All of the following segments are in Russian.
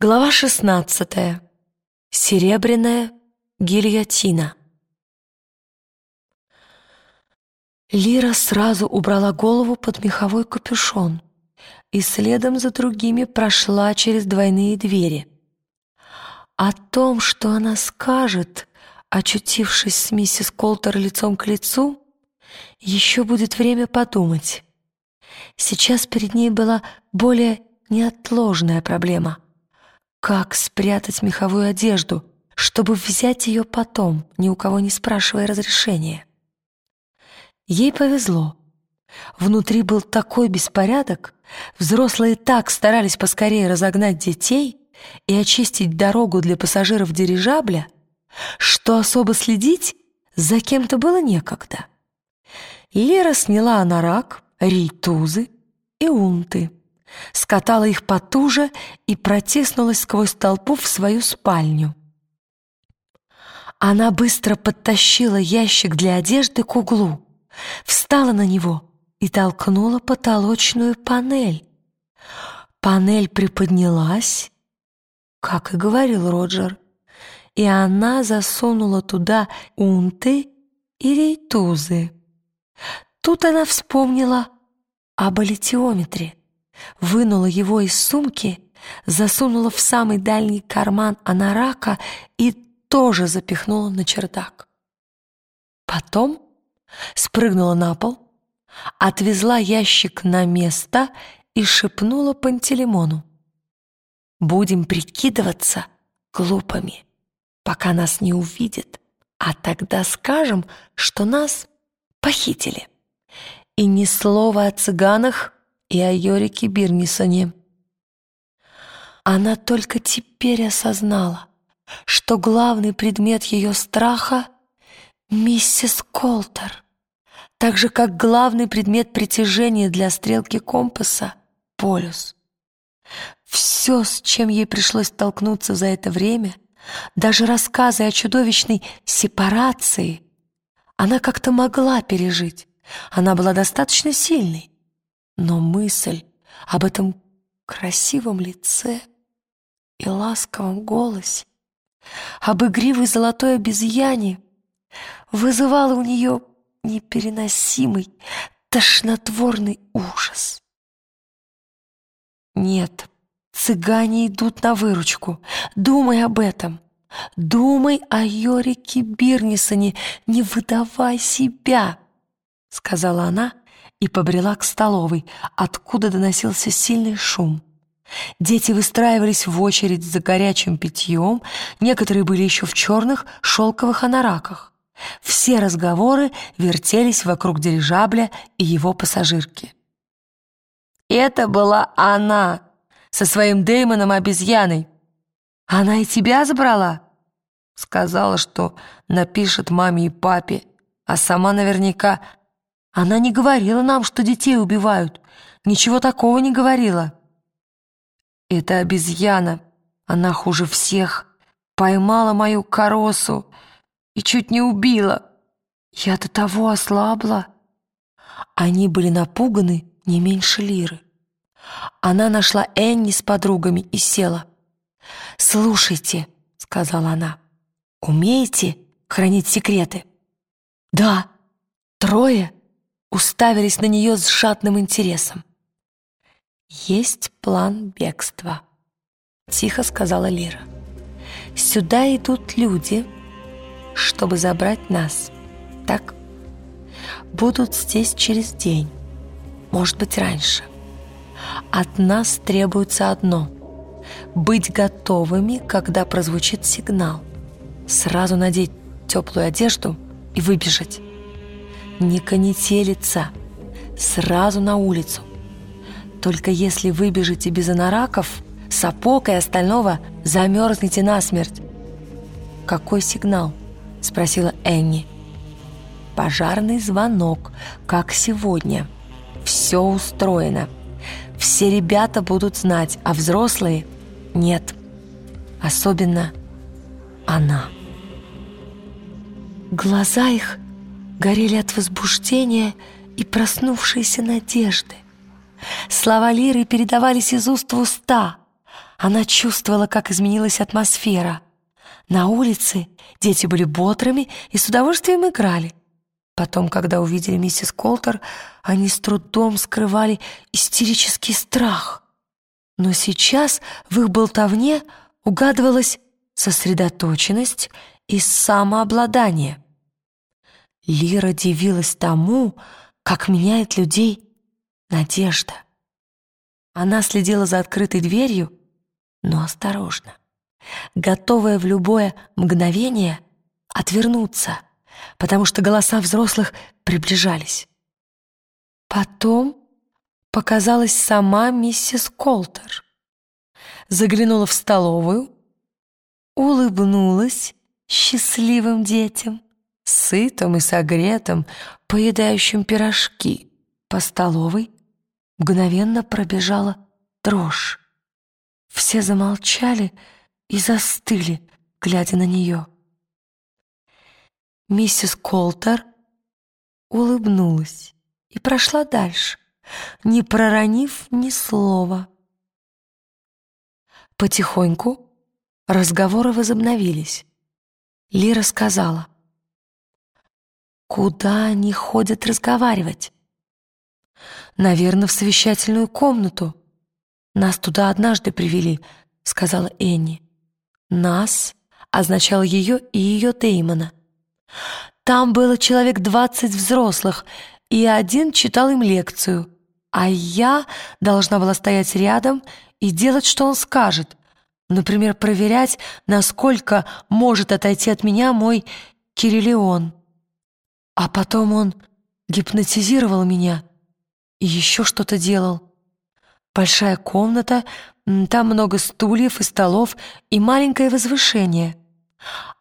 Глава 16. Серебряная гильотина. Лира сразу убрала голову под меховой капюшон и следом за другими прошла через двойные двери. О том, что она скажет, очутившись с миссис Колтер лицом к лицу, еще будет время подумать. Сейчас перед ней была более неотложная проблема — как спрятать меховую одежду, чтобы взять ее потом, ни у кого не спрашивая разрешения? Ей повезло. Внутри был такой беспорядок, взрослые так старались поскорее разогнать детей и очистить дорогу для пассажиров дирижабля, что особо следить за кем-то было некогда. Лера сняла анорак, рейтузы и унты скатала их потуже и протиснулась сквозь толпу в свою спальню. Она быстро подтащила ящик для одежды к углу, встала на него и толкнула потолочную панель. Панель приподнялась, как и говорил Роджер, и она засунула туда унты и рейтузы. Тут она вспомнила об аллитиометре вынула его из сумки, засунула в самый дальний карман анарака и тоже запихнула на чердак. Потом спрыгнула на пол, отвезла ящик на место и шепнула Пантелеймону. «Будем прикидываться глупыми, пока нас не увидят, а тогда скажем, что нас похитили. И ни слова о цыганах и о Йорике Бирнисоне. Она только теперь осознала, что главный предмет ее страха — миссис Колтер, так же, как главный предмет притяжения для стрелки компаса — полюс. Все, с чем ей пришлось столкнуться за это время, даже рассказы о чудовищной сепарации, она как-то могла пережить. Она была достаточно сильной. Но мысль об этом красивом лице и ласковом голосе, об игривой золотой обезьяне вызывала у нее непереносимый, тошнотворный ужас. Нет, цыгане идут на выручку. Думай об этом. Думай о Йорике Бирнисоне, не выдавай себя, сказала она, и побрела к столовой, откуда доносился сильный шум. Дети выстраивались в очередь за горячим питьем, некоторые были еще в черных шелковых анараках. Все разговоры вертелись вокруг дирижабля и его пассажирки. «Это была она со своим Дэймоном-обезьяной. Она и тебя забрала?» Сказала, что напишет маме и папе, а сама наверняка она не говорила нам, что детей убивают. Ничего такого не говорила. Это обезьяна. Она хуже всех. Поймала мою коросу и чуть не убила. Я до того ослабла. Они были напуганы не меньше Лиры. Она нашла Энни с подругами и села. «Слушайте», — сказала она, — «умеете хранить секреты?» «Да, трое уставились на нее с жадным интересом. «Есть план бегства», — тихо сказала Лира. «Сюда идут люди, чтобы забрать нас, так? Будут здесь через день, может быть, раньше. От нас требуется одно — быть готовыми, когда прозвучит сигнал, сразу надеть теплую одежду и выбежать не конетелиться, сразу на улицу. Только если выбежите без анараков, сапог и остального, замерзнете насмерть. «Какой сигнал?» — спросила Энни. «Пожарный звонок, как сегодня. Все устроено. Все ребята будут знать, а взрослые — нет. Особенно она». Глаза их горели от возбуждения и проснувшейся надежды. Слова Лиры передавались из уст в уста. Она чувствовала, как изменилась атмосфера. На улице дети были бодрыми и с удовольствием играли. Потом, когда увидели миссис Колтер, они с трудом скрывали истерический страх. Но сейчас в их болтовне угадывалась сосредоточенность и самообладание. Лира дивилась тому, как меняет людей надежда. Она следила за открытой дверью, но осторожно, готовая в любое мгновение отвернуться, потому что голоса взрослых приближались. Потом показалась сама миссис Колтер. Заглянула в столовую, улыбнулась счастливым детям, сытым и согретым, поедающим пирожки. По столовой мгновенно пробежала дрожь. Все замолчали и застыли, глядя на нее. Миссис Колтер улыбнулась и прошла дальше, не проронив ни слова. Потихоньку разговоры возобновились. Лира сказала, «Куда они ходят разговаривать?» «Наверное, в совещательную комнату. Нас туда однажды привели», — сказала Энни. «Нас» означало ее и ее Деймона. Там было человек двадцать взрослых, и один читал им лекцию, а я должна была стоять рядом и делать, что он скажет. Например, проверять, насколько может отойти от меня мой Кириллион. А потом он гипнотизировал меня и еще что-то делал. Большая комната, там много стульев и столов и маленькое возвышение.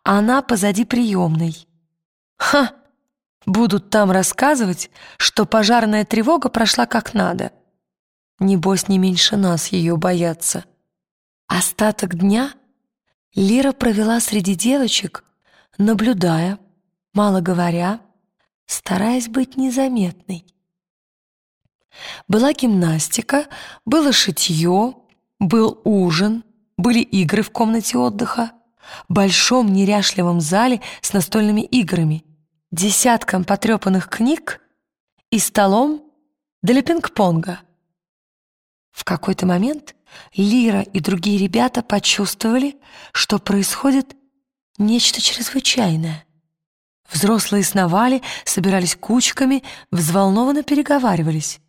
Она позади приемной. Ха! Будут там рассказывать, что пожарная тревога прошла как надо. Небось, не меньше нас ее боятся. Остаток дня Лира провела среди девочек, наблюдая, мало говоря, стараясь быть незаметной. Была гимнастика, было шитье, был ужин, были игры в комнате отдыха, большом неряшливом зале с настольными играми, десятком потрепанных книг и столом для пинг-понга. В какой-то момент Лира и другие ребята почувствовали, что происходит нечто чрезвычайное. Взрослые сновали, собирались кучками, взволнованно переговаривались.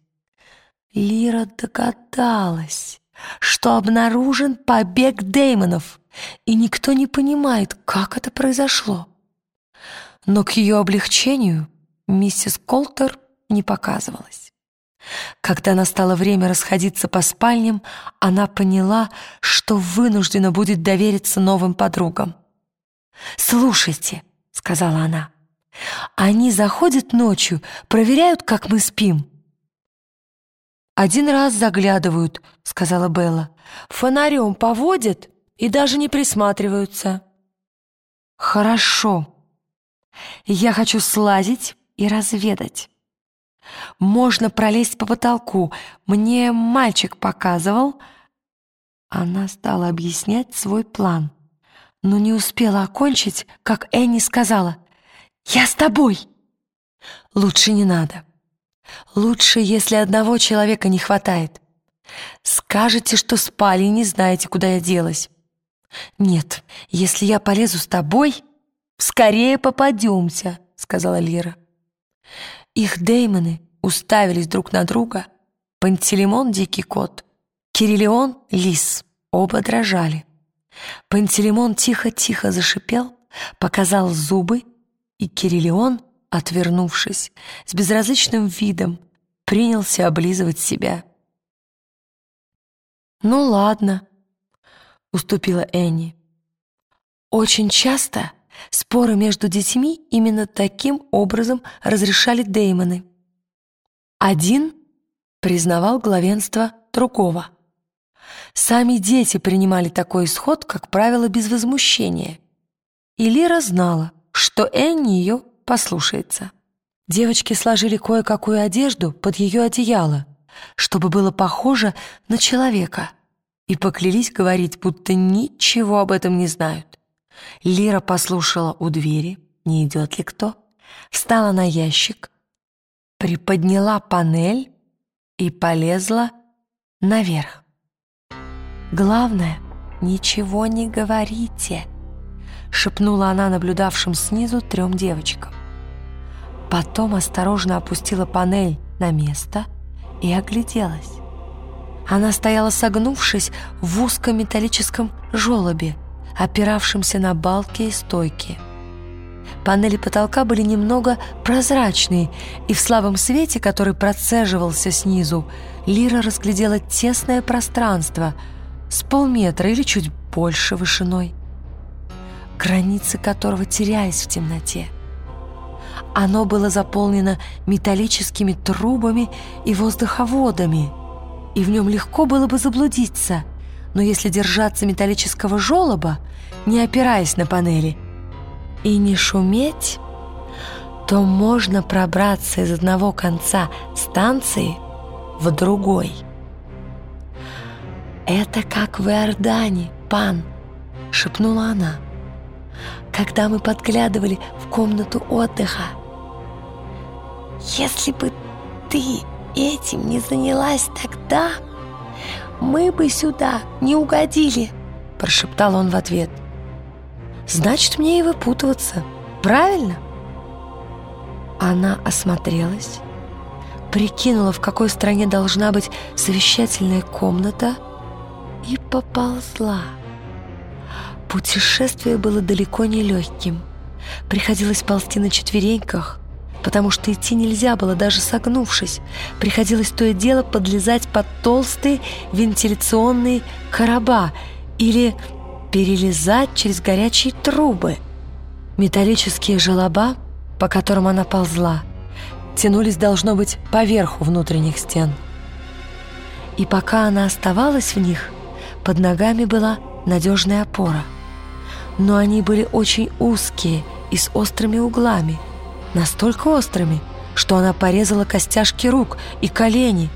Лира догадалась, что обнаружен побег Деймонов, и никто не понимает, как это произошло. Но к ее облегчению миссис Колтер не показывалась. Когда настало время расходиться по спальням, она поняла, что вынуждена будет довериться новым подругам. «Слушайте», — сказала она, — «они заходят ночью, проверяют, как мы спим». «Один раз заглядывают», — сказала Белла. «Фонарем поводят и даже не присматриваются». «Хорошо. Я хочу слазить и разведать. Можно пролезть по потолку. Мне мальчик показывал». Она стала объяснять свой план, но не успела окончить, как Энни сказала «Я с тобой». «Лучше не надо. Лучше, если одного человека не хватает. Скажете, что спали и не знаете, куда я делась. Нет, если я полезу с тобой, скорее попадемся, сказала Лира. Их деймоны уставились друг на друга. Пантелеймон — дикий кот, Кириллион — лис. Оба дрожали. Пантелеймон тихо-тихо зашипел, показал зубы, и Кириллион отвернувшись, с безразличным видом, принялся облизывать себя. «Ну ладно», — уступила Энни. Очень часто споры между детьми именно таким образом разрешали Деймоны. Один признавал главенство другого. Сами дети принимали такой исход, как правило, без возмущения. И Лира знала, что Энни ее послушается. Девочки сложили кое-какую одежду под ее одеяло, чтобы было похоже на человека. и поклялись говорить, будто ничего об этом не знают. Лира послушала у двери, не идет ли кто, встала на ящик, приподняла панель и полезла наверх. «Главное, ничего не говорите», — шепнула она наблюдавшим снизу трем девочкам. Потом осторожно опустила панель на место и огляделась. Она стояла согнувшись в узком металлическом желобе, опиравшемся на балки и стойки. Панели потолка были немного прозрачные, и в слабом свете, который процеживался снизу, Лира разглядела тесное пространство с полметра или чуть больше вышиной, границы которого терялись в темноте. Оно было заполнено металлическими трубами и воздуховодами, и в нем легко было бы заблудиться, но если держаться металлического желоба, не опираясь на панели, и не шуметь, то можно пробраться из одного конца станции в другой. «Это как в Иордане, пан!» — шепнула она. «Когда мы подглядывали в комнату отдыха, если бы ты этим не занялась тогда, мы бы сюда не угодили, прошептал он в ответ. Значит, мне и выпутываться, правильно? Она осмотрелась, прикинула, в какой стране должна быть совещательная комната и поползла. Путешествие было далеко не легким. Приходилось ползти на четвереньках, потому что идти нельзя было, даже согнувшись. Приходилось то и дело подлезать под толстые вентиляционные короба или перелезать через горячие трубы. Металлические желоба, по которым она ползла, тянулись, должно быть, поверху внутренних стен. И пока она оставалась в них, под ногами была надежная опора. Но они были очень узкие и с острыми углами – настолько острыми, что она порезала костяшки рук и колени.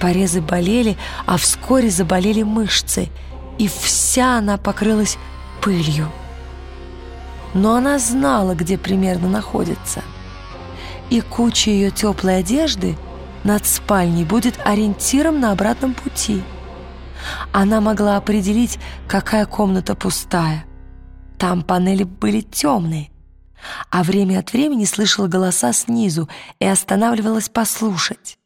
Порезы болели, а вскоре заболели мышцы, и вся она покрылась пылью. Но она знала, где примерно находится. И куча ее теплой одежды над спальней будет ориентиром на обратном пути. Она могла определить, какая комната пустая. Там панели были темные, а время от времени слышала голоса снизу и останавливалась послушать.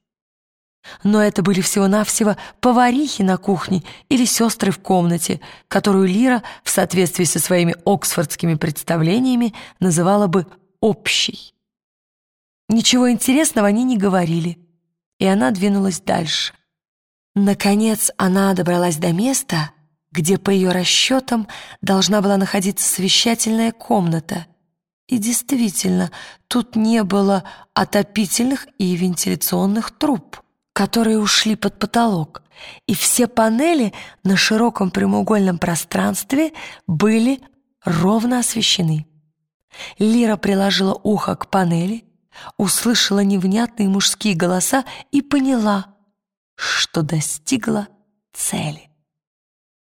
Но это были всего-навсего поварихи на кухне или сестры в комнате, которую Лира в соответствии со своими оксфордскими представлениями называла бы «общей». Ничего интересного они не говорили, и она двинулась дальше. Наконец она добралась до места, где, по ее расчетам, должна была находиться совещательная комната — и действительно, тут не было отопительных и вентиляционных труб, которые ушли под потолок, и все панели на широком прямоугольном пространстве были ровно освещены. Лира приложила ухо к панели, услышала невнятные мужские голоса и поняла, что достигла цели.